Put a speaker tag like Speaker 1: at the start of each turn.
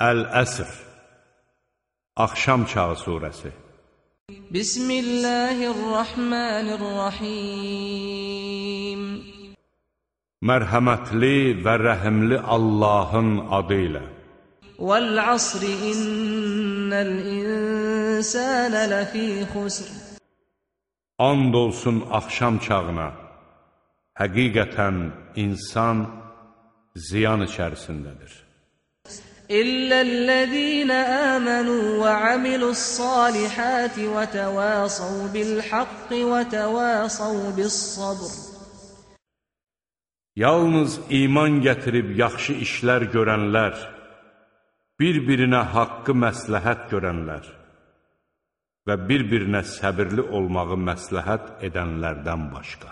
Speaker 1: Əl-Əsr Axşam çağı surəsi
Speaker 2: Bismillahirrahmanirrahim.
Speaker 1: Mərhəmətli və rəhimli Allahın adı ilə.
Speaker 2: Vəl-əsr innəl-insənə ləfī xusr
Speaker 1: And olsun axşam çağına. Həqiqətən insan ziyan içərisindədir.
Speaker 2: إِلَّا الَّذِينَ آمَنوا وَعَمِلُوا الصَّالِحَاتِ وَتَوَاصَوْا بِالْحَقِّ وَتَوَاصَوْا بِالصَّبْرِ
Speaker 1: Yalnız iman gətirib yaxşı işlər görənlər, bir-birinə haqqı məsləhət görənlər və bir-birinə səbirli olmağı məsləhət edənlərdən başqa.